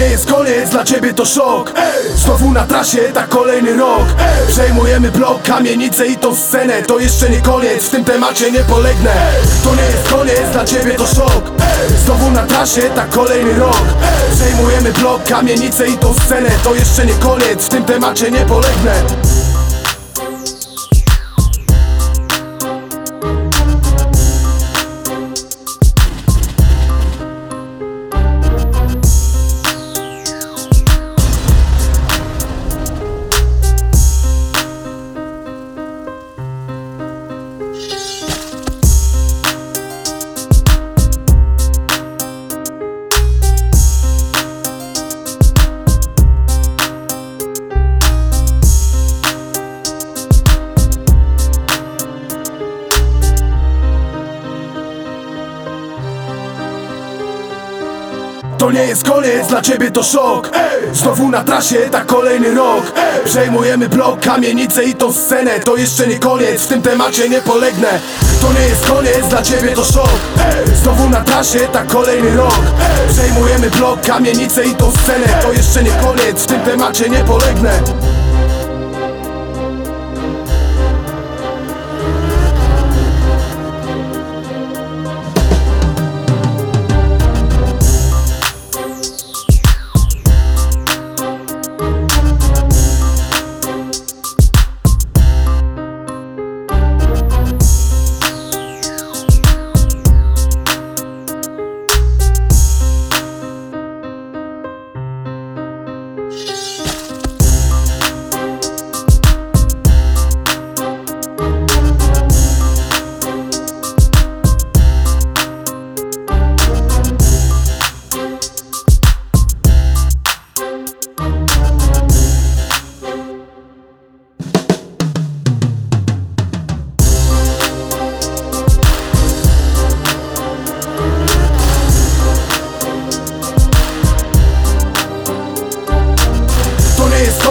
nie jest koniec, dla ciebie to szok. Znowu na trasie, tak kolejny rok. Przejmujemy blok, kamienicę i tą scenę To jeszcze nie koniec, w tym temacie nie polegnę. To nie jest koniec, dla ciebie to szok. Znowu na trasie, tak kolejny rok. Przejmujemy blok, kamienicę i tą scenę To jeszcze nie koniec, w tym temacie nie polegnę To nie jest koniec, dla ciebie to szok. Znowu na trasie, tak kolejny rok. Przejmujemy blok, kamienicę i tą scenę. To jeszcze nie koniec, w tym temacie nie polegnę. To nie jest koniec, dla ciebie to szok. Znowu na trasie, tak kolejny rok. Przejmujemy blok, kamienicę i tą scenę. To jeszcze nie koniec, w tym temacie nie polegnę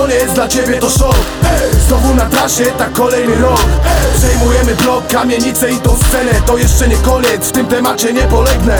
koniec, dla ciebie to szok. Znowu na trasie, tak kolejny rok. Przejmujemy blok, kamienicę i tą scenę To jeszcze nie koniec, w tym temacie nie polegnę